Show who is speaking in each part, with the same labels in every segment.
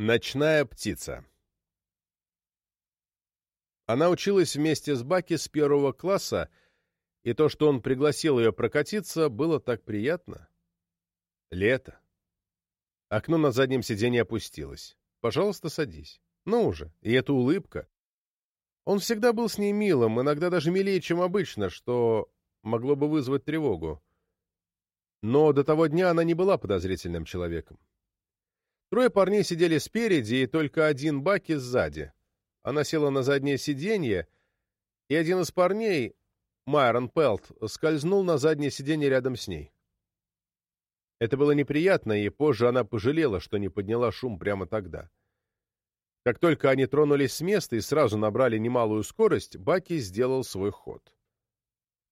Speaker 1: Ночная птица Она училась вместе с Баки с первого класса, и то, что он пригласил ее прокатиться, было так приятно. Лето. Окно на заднем сиденье опустилось. «Пожалуйста, садись». Ну уже, и эта улыбка. Он всегда был с ней милым, иногда даже милее, чем обычно, что могло бы вызвать тревогу. Но до того дня она не была подозрительным человеком. Трое парней сидели спереди, и только один Баки сзади. Она села на заднее сиденье, и один из парней, Майрон Пелт, скользнул на заднее сиденье рядом с ней. Это было неприятно, и позже она пожалела, что не подняла шум прямо тогда. Как только они тронулись с места и сразу набрали немалую скорость, Баки сделал свой ход.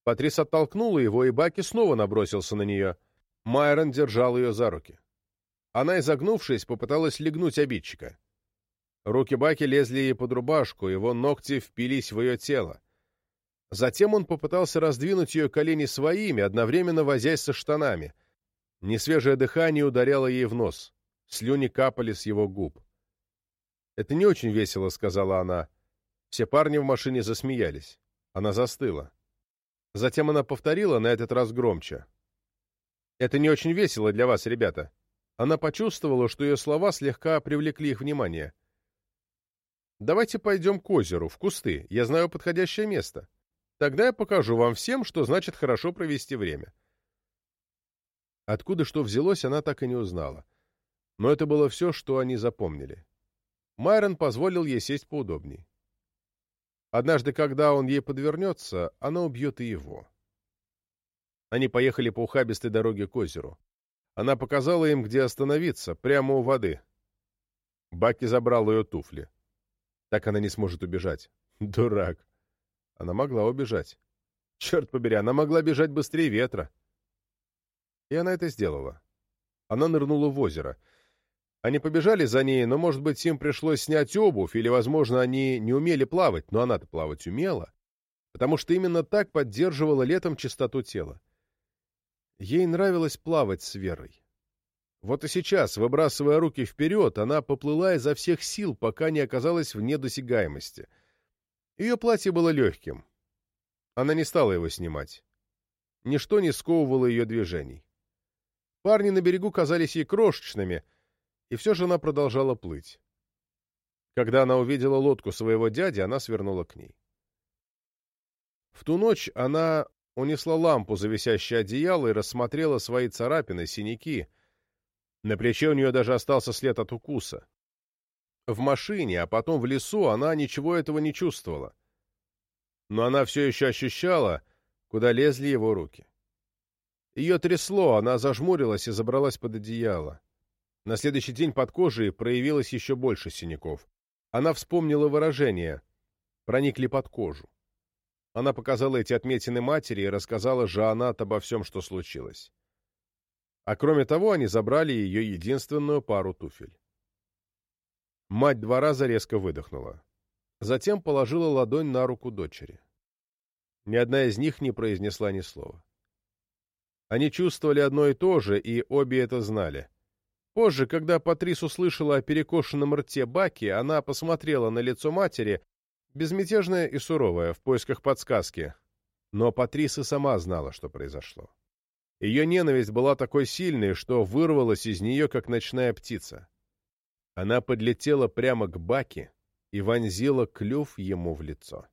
Speaker 1: Патрис оттолкнула его, и Баки снова набросился на нее. Майрон держал ее за руки. Она, изогнувшись, попыталась легнуть обидчика. Руки Баки лезли ей под рубашку, его ногти впились в ее тело. Затем он попытался раздвинуть ее колени своими, одновременно возясь со штанами. Несвежее дыхание ударяло ей в нос. Слюни капали с его губ. «Это не очень весело», — сказала она. Все парни в машине засмеялись. Она застыла. Затем она повторила, на этот раз громче. «Это не очень весело для вас, ребята. Она почувствовала, что ее слова слегка привлекли их внимание. «Давайте пойдем к озеру, в кусты. Я знаю подходящее место. Тогда я покажу вам всем, что значит хорошо провести время». Откуда что взялось, она так и не узнала. Но это было все, что они запомнили. Майрон позволил ей сесть поудобней. Однажды, когда он ей подвернется, она убьет и его. Они поехали по ухабистой дороге к озеру. Она показала им, где остановиться, прямо у воды. Баки забрал ее туфли. Так она не сможет убежать. Дурак. Она могла убежать. Черт побери, она могла бежать быстрее ветра. И она это сделала. Она нырнула в озеро. Они побежали за ней, но, может быть, им пришлось снять обувь, или, возможно, они не умели плавать, но она-то плавать умела, потому что именно так поддерживала летом чистоту тела. Ей нравилось плавать с Верой. Вот и сейчас, выбрасывая руки вперед, она поплыла изо всех сил, пока не оказалась вне досягаемости. Ее платье было легким. Она не стала его снимать. Ничто не сковывало ее движений. Парни на берегу казались ей крошечными, и все же она продолжала плыть. Когда она увидела лодку своего дяди, она свернула к ней. В ту ночь она унесла лампу за висящее одеяло и рассмотрела свои царапины, синяки. На плече у нее даже остался след от укуса. В машине, а потом в лесу она ничего этого не чувствовала. Но она все еще ощущала, куда лезли его руки. Ее трясло, она зажмурилась и забралась под одеяло. На следующий день под кожей проявилось еще больше синяков. Она вспомнила выражение «проникли под кожу». Она показала эти отметины матери и рассказала Жанат обо всем, что случилось. А кроме того, они забрали ее единственную пару туфель. Мать два раза резко выдохнула. Затем положила ладонь на руку дочери. Ни одна из них не произнесла ни слова. Они чувствовали одно и то же, и обе это знали. Позже, когда Патрис услышала о перекошенном рте Баки, она посмотрела на лицо матери безмятежная и суровая, в поисках подсказки. Но Патриса сама знала, что произошло. Ее ненависть была такой сильной, что вырвалась из нее, как ночная птица. Она подлетела прямо к Баке и вонзила клюв ему в лицо.